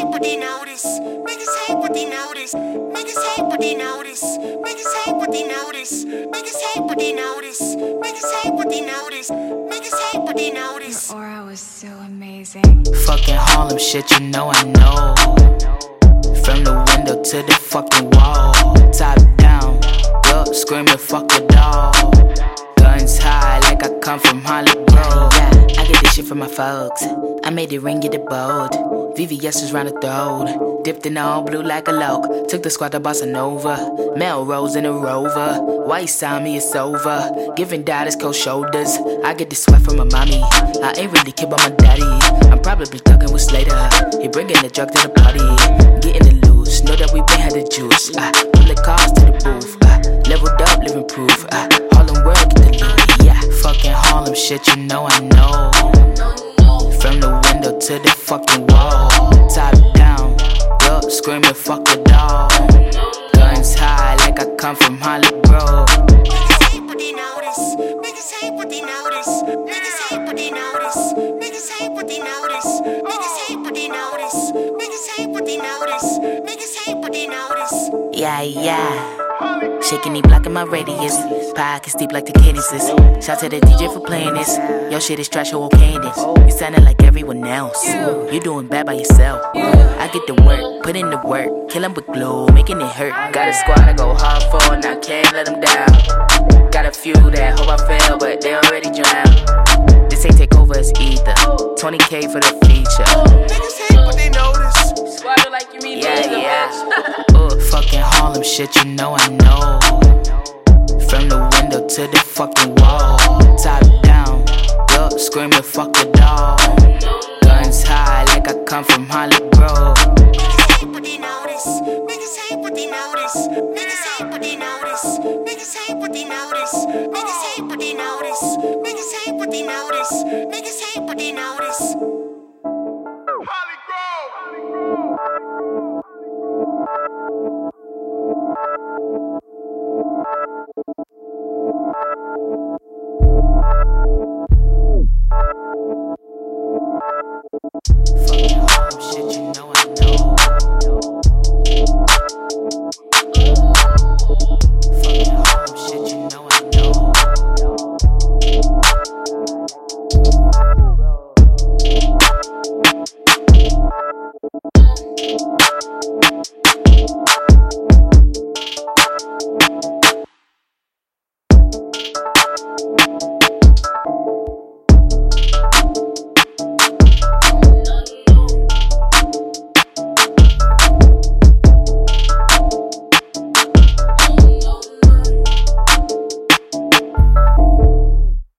hate, but they notice. Niggas hate, but they notice. Niggas hate, but they notice. Niggas hate, but they notice. Niggas hate, but they notice. Niggas hate, but they notice. Niggas hate, but they notice. Your aura was so amazing. Fucking Harlem shit, you know I know. From the window to the fucking wall. Top down, up screaming, fuck a dog. Guns high like I come from Hollywood. Yeah, I get this shit from my folks. I made it ring, get it bold. VVS is round the throat. Dipped in all blue like a loke. Took the squad to Bossa Nova. Melrose in a rover. White sign me, it's over. Giving daughters cold shoulders. I get the sweat from my mommy. I ain't really kid about my daddy. I'm probably thugging with Slater. He bringing the drug to the party. Getting it loose. Know that we been had the juice. Uh, pull the cars to the booth. Uh, leveled up, living proof. Uh, Harlem world, get the loot. Yeah, fucking Harlem shit, you know I know. From the window to the fucking wall. Top down, up screaming, fuck a dog. Guns high like I come from Hollywood. Niggas hate, but they notice. Niggas hate, but they notice. Niggas hate, but they notice. Niggas hate, but they notice. Niggas hate, but they notice. Niggas hate, but they notice. Niggas hate, but they notice. Yeah, yeah. Shaking me, blocking my radius. Pockets deep like the Kennedy's. Shout to the DJ for playing this. Your shit is trash, who okay this? You sounding like everyone else. You doing bad by yourself. I get the work, put in the work. Kill 'em with glue, making it hurt. Got a squad I go hard for, and I can't let them down. Got a few that hope I fail, but they already drown. This ain't take over, it's either. 20k for the feature. Fucking Harlem shit, you know I know. From the window to the fucking wall. Top down, up screaming, fuck a dog. Guns high like I come from Hollywood. Niggas hate, but they notice. Niggas hate, but they notice. Niggas hate, but they notice. Niggas hate, but they notice. Niggas hate, but they notice. Niggas hate, but they notice. Niggas hate, but they notice. Fucking harm shit, you know I know.